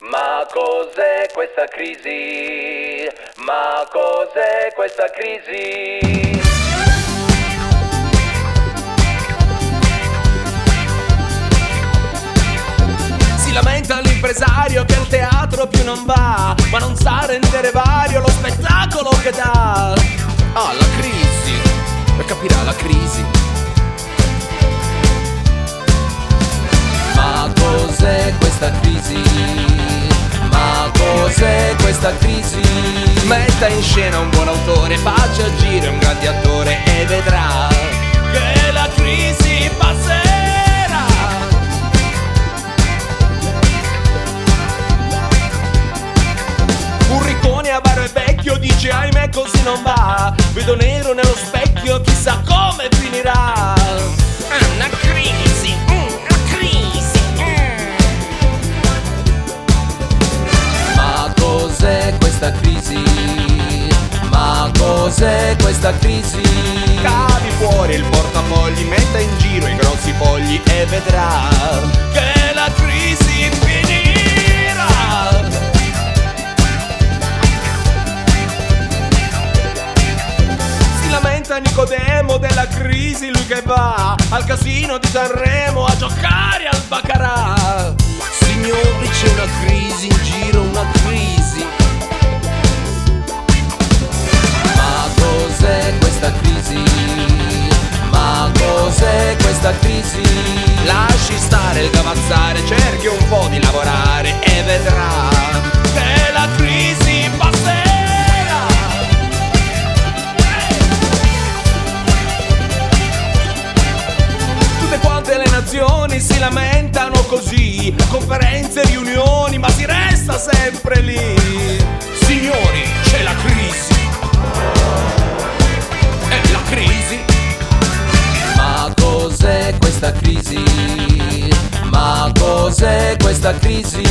Ma cos'è questa crisi? Ma cos'è questa crisi? Si lamenta l'impresario che al teatro più non va, ma non sa rendere vario lo spettacolo che dà. Questa crisi? Ma cos'è questa crisi? Metta in scena un buon autore, faccia agire un grande attore e vedrà che la crisi passerà. Un riccone avaro e vecchio dice ahimè così non va. Vedo nero nello specchio, chissà cos'è questa crisi? Cavi fuori il portafogli, metta in giro i grossi fogli e vedrà che la crisi finirà. Si lamenta Nicodemo della crisi, lui che va al casino di Sanremo a giocare al baccarat. Signori c'è una crisi in giro, crisi? Ma cos'è questa crisi? Lasci stare il gavazzare, cerchi un po' di lavorare e vedrà che la crisi passerà. Tutte quante le nazioni si lamentano così, conferenze, riunioni, ma si resta sempre lì. Signori, c'è la crisi. Questa crisi? Ma cos'è questa crisi?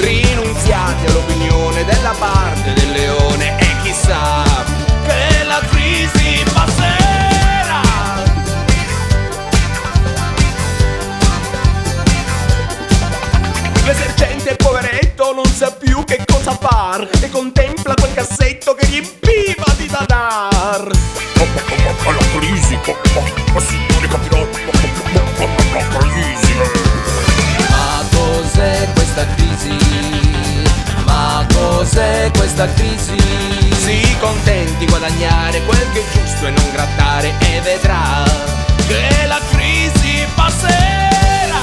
Rinunziate all'opinione della parte del leone e chissà che la crisi passerà. L'esercente poveretto non sa più che cosa far e contempla quel cassetto che riempiva di dadar. la crisi, ma signore capirò, la questa crisi? Si contenti guadagnare quel che è giusto e non grattare e vedrà che la crisi passerà.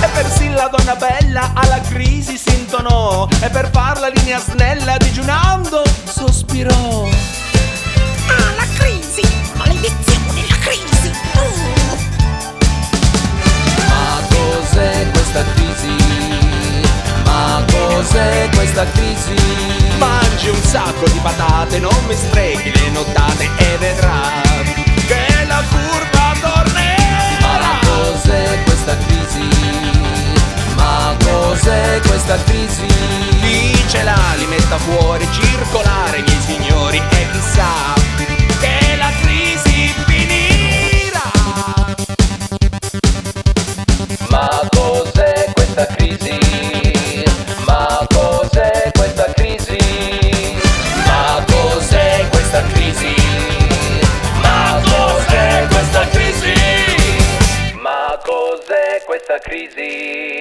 E persino la donna bella alla crisi si intonò e per far la linea snella digiunando sospirò. Questa crisi? Mangi un sacco di patate, non mi sprechi le nottate e vedrà cos'è